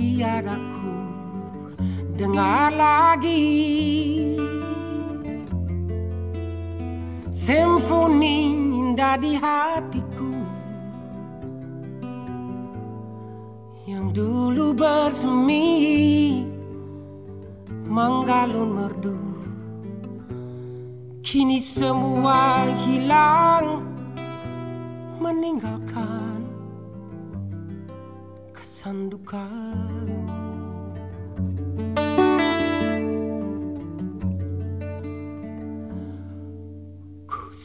Tiadaku dengar lagi. Simfoni indah di hatiku. Yang dulu bersemi Menggalun merdu. Kini semua hilang Meninggalkan kesan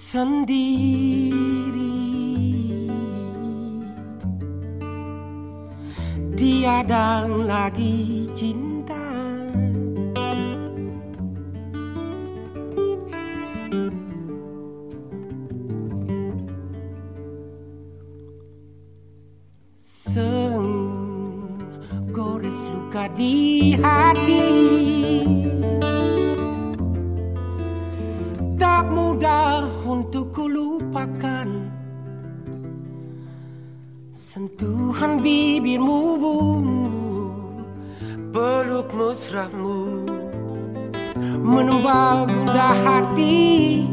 sendiri. Tiada lagi cinta. Seng gores luka di hati Sentuhan bibirmu Peluk mesramu Menembak gundah hati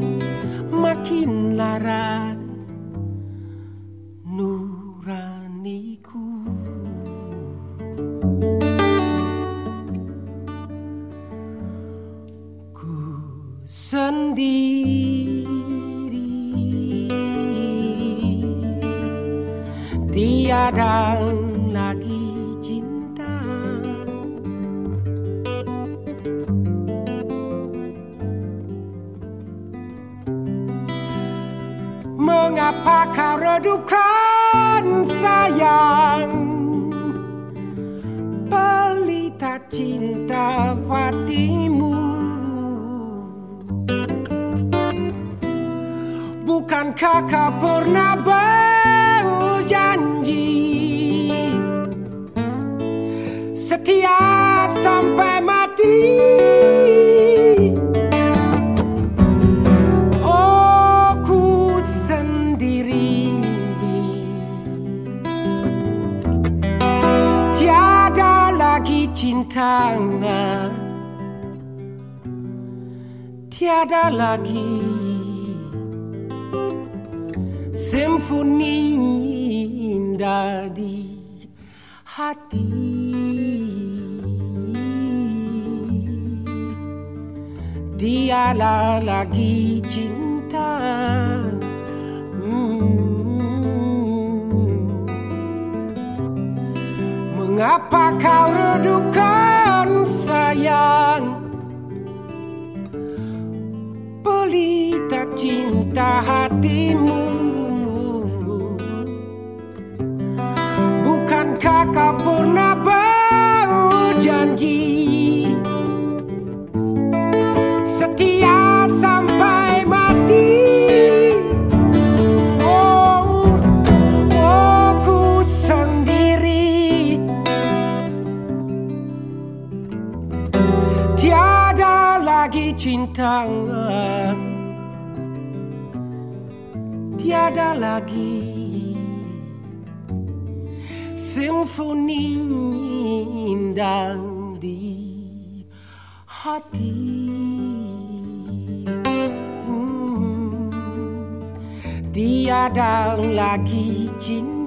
Makin lara Nuraniku. Ku sendiri Lagi cinta. Mengapa kau redupkan sayang? Pelita cinta hatimu. Bukankah kau pernah sampai mati Oh ku sendiri. Tiada lagi cinta Tiada lagi Simfoni indah di hati Tiada lagi cinta. Hmm. Mengapa kau redupkan sayang? Pelita cinta hatimu. Bukankah kau pernah cinta Tiada lagi Simfoni indah di hati. Hmm, Tiada lagi cinta